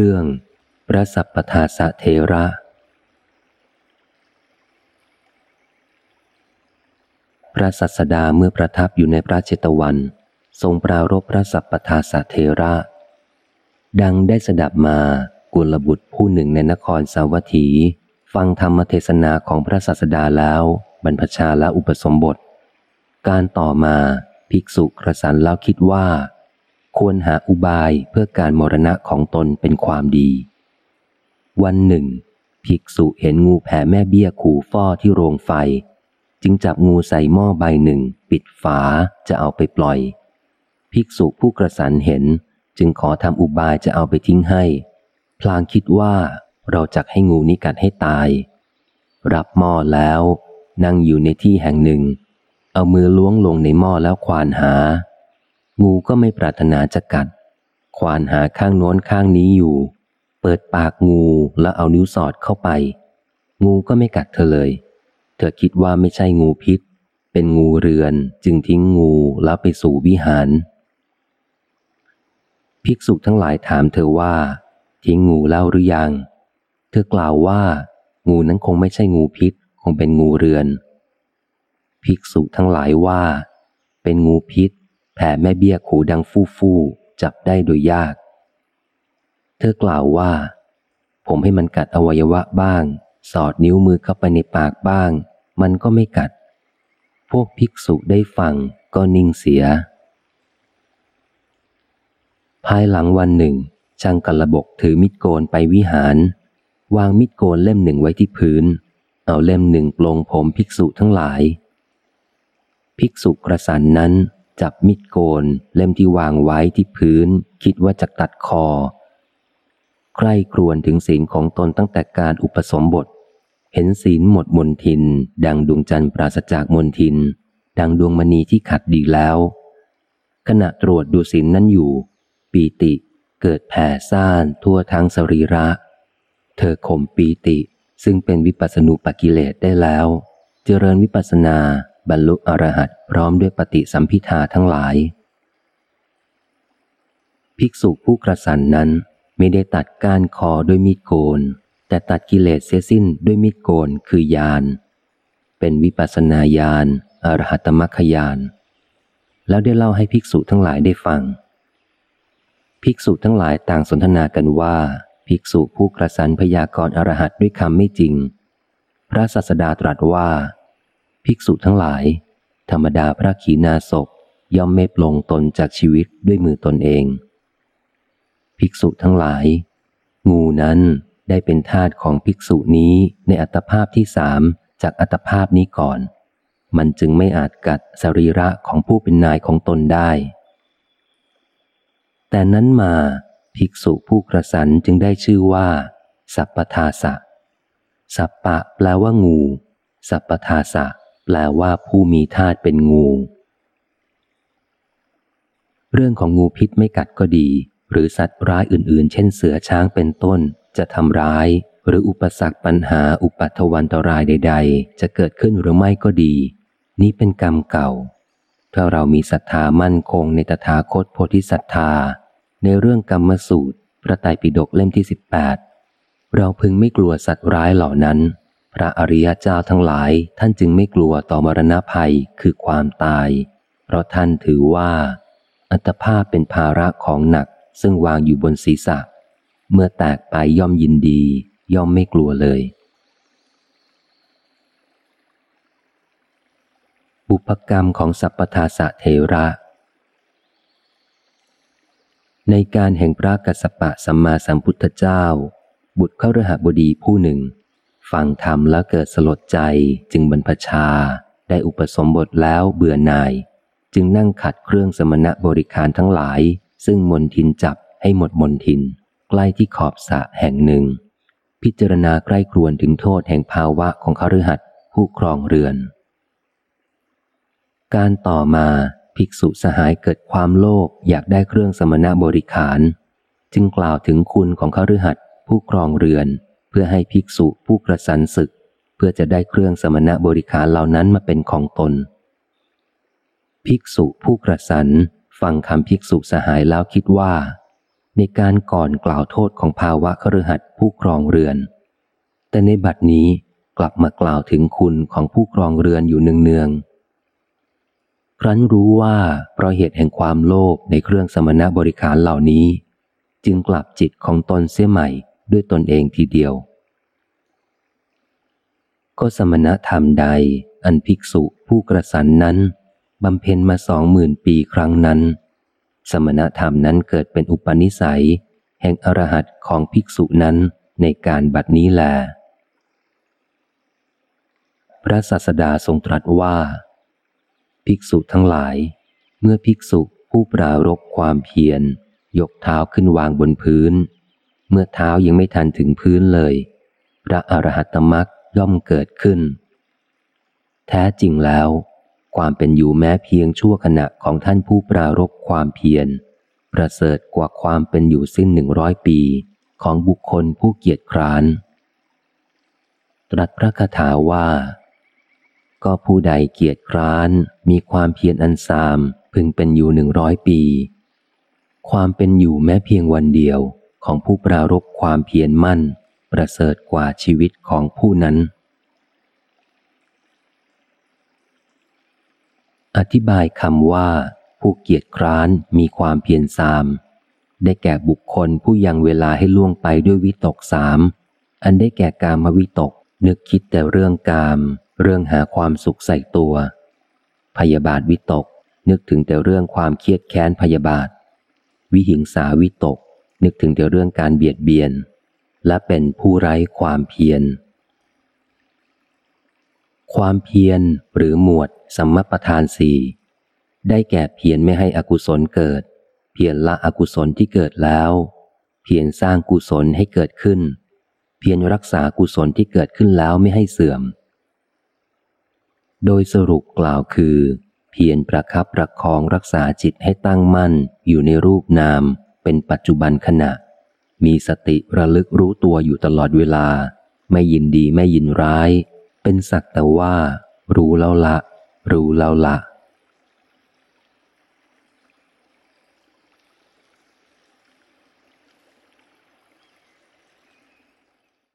เรื่อง พระสัพปทาสะเทระ พระสัสดาเมื่อประทับอยู่ในพระเจตวัน ทรงปรารบพระสัพปทาสะเทระ ดังได้สดับมากุลบุตรผู้หนึ่งในนครสาวัตถี ฟังธรรมเทศนาของพระสัสดาแล้ว บรรพชาและอุปสมบท การต่อมาภิกษุกระสันแล้วคิดว่า ควรหาอุบายเพื่อการมรณะของตนเป็นความดี วันหนึ่ง ภิกษุเห็นงูแผ่แม่เบี้ยขู่ฟ้อที่โรงไฟ จึงจับงูใส่หม้อใบหนึ่ง ปิดฝาจะเอาไปปล่อย ภิกษุผู้กระสันเห็นจึงขอทำอุบายจะเอาไปทิ้งให้ พลางคิดว่าเราจะให้งูนี้กัดให้ตาย รับหม้อแล้ว นั่งอยู่ในที่แห่งหนึ่ง เอามือล้วงลงในหม้อแล้วควานหา งูก็ไม่ปรารถนาจะกัด ควานหาข้างโน้นข้างนี้อยู่ เปิดปากงูแล้วเอานิ้วสอดเข้าไป งูก็ไม่กัดเธอเลย เธอคิดว่าไม่ใช่งูพิษ เป็นงูเรือนจึงทิ้งงูแล้วไปสู่วิหาร ภิกษุทั้งหลายถามเธอว่า ทิ้งงูเล่าหรือยัง เธอกล่าวว่า งูนั้นคงไม่ใช่งูพิษ คงเป็นงูเรือน ภิกษุทั้งหลายว่า เป็นงูพิษ แผ่แม่เบี้ยขูดังฟู่ฟู่จับได้โดยยาก เธอกล่าวว่า ผมให้มันกัดอวัยวะบ้าง สอดนิ้วมือเข้าไปในปากบ้าง มันก็ไม่กัด พวกภิกษุได้ฟังก็นิ่งเสีย ภายหลังวันหนึ่ง ช่างกระบกถือมิดโกนไปวิหาร วางมิดโกนเล่มหนึ่งไว้ที่พื้น เอาเล่มหนึ่งปลงผมภิกษุทั้งหลาย ภิกษุกระสันนั้น จับมิดโกน เล่มที่วางไว้ที่พื้น คิดว่าจะตัดคอ ใคร่ครวญถึงศีลของตนตั้งแต่การอุปสมบท เห็นศีลหมดมนทิน ดังดวงจันทร์ปราศจากมนทิน ดังดวงมณีที่ขัดดีแล้ว ขณะตรวจดูศีลนั้นอยู่ ปีติเกิดแผ่ซ่านทั่วทั้งสรีระ เธอข่มปีติซึ่งเป็นวิปัสสนุปกิเลสได้แล้ว เจริญวิปัสสนา บรรลุอรหัตพร้อมด้วยปฏิสัมพิทาทั้งหลาย ภิกษุผู้กระสันนั้นไม่ได้ตัดก้านคอด้วยมีดโกน แต่ตัดกิเลสเสียสิ้นด้วยมีดโกนคือยาน เป็นวิปัสนาญาณอรหัตมัคคยาน แล้วได้เล่าให้ภิกษุทั้งหลายได้ฟัง ภิกษุทั้งหลายต่างสนทนากันว่า ภิกษุผู้กระสันพยากรณ์อรหัตด้วยคำไม่จริง พระสัสดาตรัสว่า ภิกษุทั้งหลาย ธรรมดาพระขีณาศพย่อมไม่ปลงตนจากชีวิตด้วยมือตนเอง ภิกษุทั้งหลาย งูนั้นได้เป็นทาตของภิกษุนี้ในอัตภาพที่สามจากอัตภาพนี้ก่อน มันจึงไม่อาจกัดสรีระของผู้เป็นนายของตนได้ แต่นั้นมาภิกษุผู้กระสันจึงได้ชื่อว่า สัพปทาสะ สัพปะแปลว่างู สัพปทาสะ แปลว่าผู้มีธาตุเป็นงู เรื่องของงูพิษไม่กัดก็ดี หรือสัตว์ร้ายอื่น ๆ เช่นเสือช้างเป็นต้น จะทำร้าย หรืออุปสรรคปัญหาอุปัทวันตรายใด ๆ จะเกิดขึ้นหรือไม่ก็ดี นี้เป็นกรรมเก่า ถ้าเรามีศรัทธามั่นคงในตถาคตโพธิศรัทธา ในเรื่องกรรมสูตร พระไตรปิฎกเล่มที่สิบแปดเราพึงไม่กลัวสัตว์ร้ายเหล่านั้น พระอริยเจ้าทั้งหลายท่านจึงไม่กลัวต่อมรณะภัยคือความตาย เพราะท่านถือว่า อัตภาพเป็นภาระของหนักซึ่งวางอยู่บนศีรษะ เมื่อแตกไปย่อมยินดี ย่อมไม่กลัวเลย บุพกรรมของสัพพทาสะเทระ ในการแห่งพระกัสสปะสัมมาสัมพุทธเจ้า บุตรเข้าฤหบดีผู้หนึ่ง ฟังธรรมแล้วเกิดสลดใจจึงบรรพชา ได้อุปสมบทแล้วเบื่อหน่าย จึงนั่งขัดเครื่องสมณะบริการทั้งหลาย ซึ่งมนทินจับให้หมดมนทิน ใกล้ที่ขอบสะแห่งหนึ่ง พิจารณาใกล้ครวนถึงโทษแห่งภาวะของคฤหัสถ์ผู้ครองเรือน การต่อมาภิกษุสหายเกิดความโลภอยากได้เครื่องสมณะบริขาร จึงกล่าวถึงคุณของคฤหัสถ์ผู้ครองเรือน พื่อให้ภิกษุผู้กระสันศึก เพื่อจะได้เครื่องสมณบริการเหล่านั้นมาเป็นของตน ภิกษุผู้กระสันฟังคำภิกษุสหายแล้วคิดว่า ในการก่อนกล่าวโทษของภาวะคฤหัสผู้ครองเรือน แต่ในบัดนี้กลับมากล่าวถึงคุณของผู้ครองเรือนอยู่เนืองๆครั้นรู้ว่าเพราะเหตุแห่งความโลภในเครื่องสมณบริการเหล่านี้ จึงกลับจิตของตนเสียใหม่ ด้วยตนเองทีเดียว ก็สมณธรรมใดอันภิกษุผู้กระสันนั้นบำเพ็ญมาสองหมื่นปีครั้งนั้น สมณธรรมนั้นเกิดเป็นอุปนิสัย แห่งอรหัตของภิกษุนั้นในการบัดนี้แล พระศาสดาทรงตรัสว่า ภิกษุทั้งหลาย เมื่อภิกษุผู้ปรารบความเพียร ยกเท้าขึ้นวางบนพื้น เมื่อเท้ายังไม่ทันถึงพื้นเลย พระอรหัตตมักย่อมเกิดขึ้น แท้จริงแล้ว ความเป็นอยู่แม้เพียงชั่วขณะของท่านผู้ปรารบความเพียร ประเสริฐกว่าความเป็นอยู่สิ้นหนึ่งร้อยปีของบุคคลผู้เกียจคร้าน ตรัสพระคาถาว่า ก็ผู้ใดเกียจคร้านมีความเพียรอันซามพึงเป็นอยู่หนึ่งร้อยปี ความเป็นอยู่แม้เพียงวันเดียว ของผู้ปรารบความเพียรมั่น ประเสริฐกว่าชีวิตของผู้นั้น อธิบายคำว่า ผู้เกียจคร้านมีความเพียรสาม ได้แก่บุคคลผู้ยังเวลาให้ล่วงไปด้วยวิตกสาม อันได้แก่กามวิตก นึกคิดแต่เรื่องกาม เรื่องหาความสุขใส่ตัว พยาบาทวิตกนึกถึงแต่เรื่องความเครียดแค้นพยาบาท วิหิงสาวิตก นึกถึงแต่เรื่องการเบียดเบียน และเป็นผู้ไร้ความเพียร ความเพียรหรือหมวดสัมมประธานสี่ได้แก่เพียรไม่ให้อกุศลเกิด เพียรละอกุศลที่เกิดแล้ว เพียรสร้างกุศลให้เกิดขึ้น เพียรรักษากุศลที่เกิดขึ้นแล้วไม่ให้เสื่อม โดยสรุปกล่าวคือ เพียรประคับประคองรักษาจิตให้ตั้งมั่นอยู่ในรูปนาม เป็นปัจจุบันขณะ มีสติระลึกรู้ตัวอยู่ตลอดเวลา ไม่ยินดีไม่ยินร้าย เป็นสักแต่ว่า รู้แล้วละ รู้แล้วละ